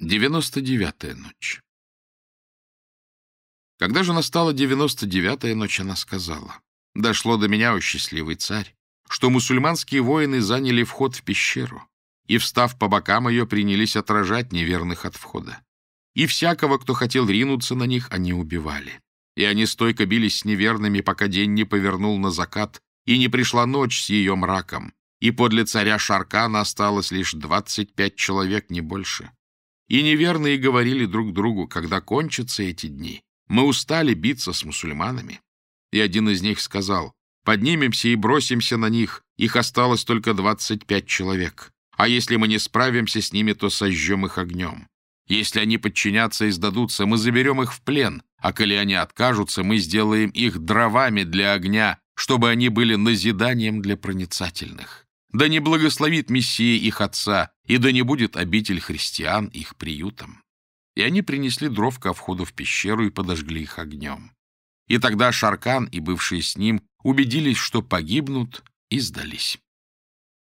Девяносто девятая ночь. Когда же настала девяносто девятая ночь, она сказала, «Дошло до меня, о счастливый царь, что мусульманские воины заняли вход в пещеру, и, встав по бокам ее, принялись отражать неверных от входа. И всякого, кто хотел ринуться на них, они убивали. И они стойко бились с неверными, пока день не повернул на закат, и не пришла ночь с ее мраком, и подле царя Шаркана осталось лишь двадцать пять человек, не больше». И неверные говорили друг другу, когда кончатся эти дни. Мы устали биться с мусульманами. И один из них сказал, поднимемся и бросимся на них, их осталось только двадцать пять человек. А если мы не справимся с ними, то сожжем их огнем. Если они подчинятся и сдадутся, мы заберем их в плен, а коли они откажутся, мы сделаем их дровами для огня, чтобы они были назиданием для проницательных. Да не благословит Мессия их отца, и да не будет обитель христиан их приютом. И они принесли дров ко входу в пещеру и подожгли их огнем. И тогда Шаркан и бывшие с ним убедились, что погибнут, и сдались.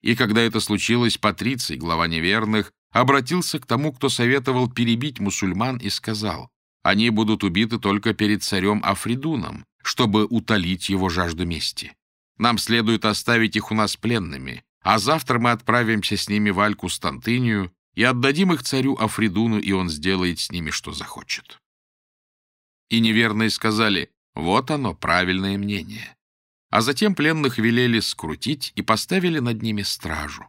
И когда это случилось, Патриций, глава неверных, обратился к тому, кто советовал перебить мусульман, и сказал, «Они будут убиты только перед царем Афридуном, чтобы утолить его жажду мести. Нам следует оставить их у нас пленными, а завтра мы отправимся с ними в Аль-Кустантынию и отдадим их царю Афридуну, и он сделает с ними, что захочет. И неверные сказали, вот оно, правильное мнение. А затем пленных велели скрутить и поставили над ними стражу.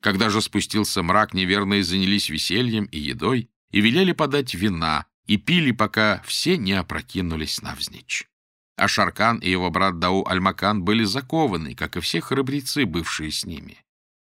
Когда же спустился мрак, неверные занялись весельем и едой, и велели подать вина, и пили, пока все не опрокинулись навзничь. А Шаркан и его брат Дау Альмакан были закованы, как и все храбрецы, бывшие с ними.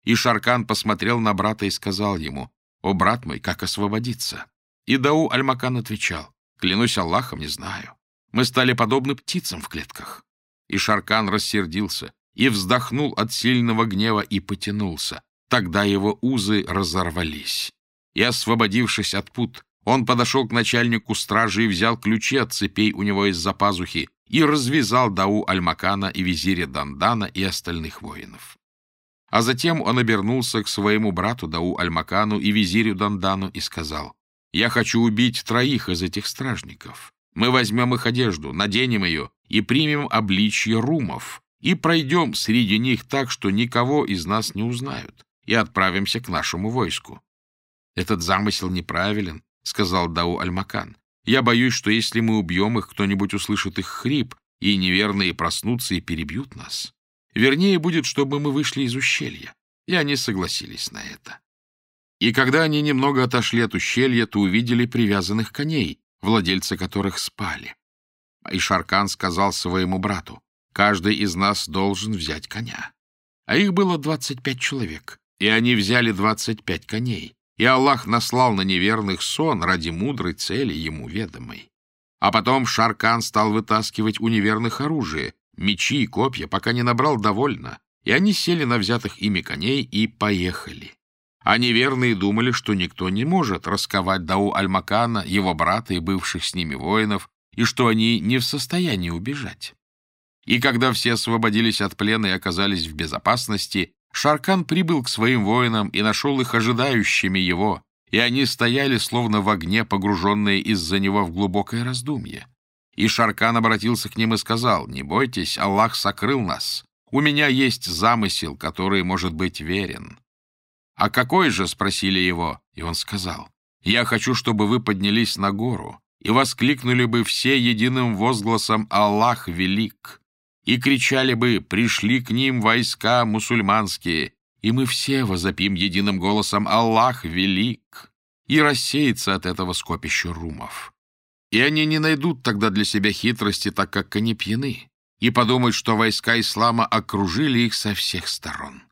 И Шаркан посмотрел на брата и сказал ему, «О, брат мой, как освободиться?» И Дау Альмакан отвечал, «Клянусь Аллахом, не знаю. Мы стали подобны птицам в клетках». И Шаркан рассердился, и вздохнул от сильного гнева и потянулся. Тогда его узы разорвались. И, освободившись от пут, он подошел к начальнику стражи и взял ключи от цепей у него из-за пазухи и развязал Дау Альмакана и визиря Дандана и остальных воинов. А затем он обернулся к своему брату Дау Альмакану и визирю Дандану и сказал, «Я хочу убить троих из этих стражников. Мы возьмем их одежду, наденем ее и примем обличье румов, и пройдем среди них так, что никого из нас не узнают, и отправимся к нашему войску». «Этот замысел неправилен», — сказал Дау Альмакан. Я боюсь, что если мы убьем их, кто-нибудь услышит их хрип, и неверные проснутся и перебьют нас. Вернее будет, чтобы мы вышли из ущелья. И они согласились на это. И когда они немного отошли от ущелья, то увидели привязанных коней, владельцы которых спали. И Шаркан сказал своему брату, «Каждый из нас должен взять коня». А их было двадцать пять человек, и они взяли двадцать пять коней и Аллах наслал на неверных сон ради мудрой цели ему ведомой. А потом Шаркан стал вытаскивать у неверных оружие, мечи и копья, пока не набрал довольно, и они сели на взятых ими коней и поехали. А неверные думали, что никто не может расковать Дау Аль-Макана, его брата и бывших с ними воинов, и что они не в состоянии убежать. И когда все освободились от плена и оказались в безопасности, Шаркан прибыл к своим воинам и нашел их ожидающими его, и они стояли, словно в огне, погруженные из-за него в глубокое раздумье. И Шаркан обратился к ним и сказал, «Не бойтесь, Аллах сокрыл нас. У меня есть замысел, который может быть верен». «А какой же?» — спросили его, и он сказал, «Я хочу, чтобы вы поднялись на гору и воскликнули бы все единым возгласом «Аллах велик!» И кричали бы «Пришли к ним войска мусульманские!» И мы все возопим единым голосом «Аллах велик!» и рассеется от этого скопище румов. И они не найдут тогда для себя хитрости, так как они пьяны, и подумают, что войска ислама окружили их со всех сторон.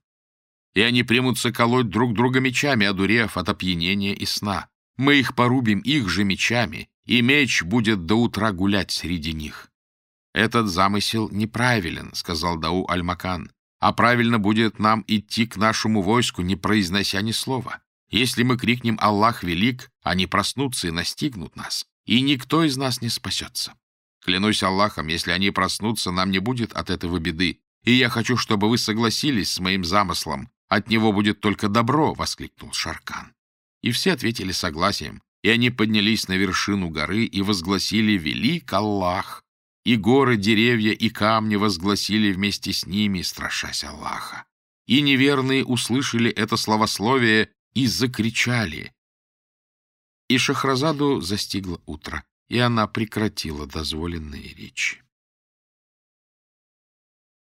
И они примутся колоть друг друга мечами, одурев от опьянения и сна. Мы их порубим их же мечами, и меч будет до утра гулять среди них. «Этот замысел неправилен», — сказал Дау Аль-Макан. «А правильно будет нам идти к нашему войску, не произнося ни слова. Если мы крикнем «Аллах велик», они проснутся и настигнут нас, и никто из нас не спасется. Клянусь Аллахом, если они проснутся, нам не будет от этого беды, и я хочу, чтобы вы согласились с моим замыслом. От него будет только добро», — воскликнул Шаркан. И все ответили согласием, и они поднялись на вершину горы и возгласили «Велик Аллах!» И горы, деревья и камни возгласили вместе с ними, страшась Аллаха. И неверные услышали это словословие и закричали. И Шахразаду застигло утро, и она прекратила дозволенные речи.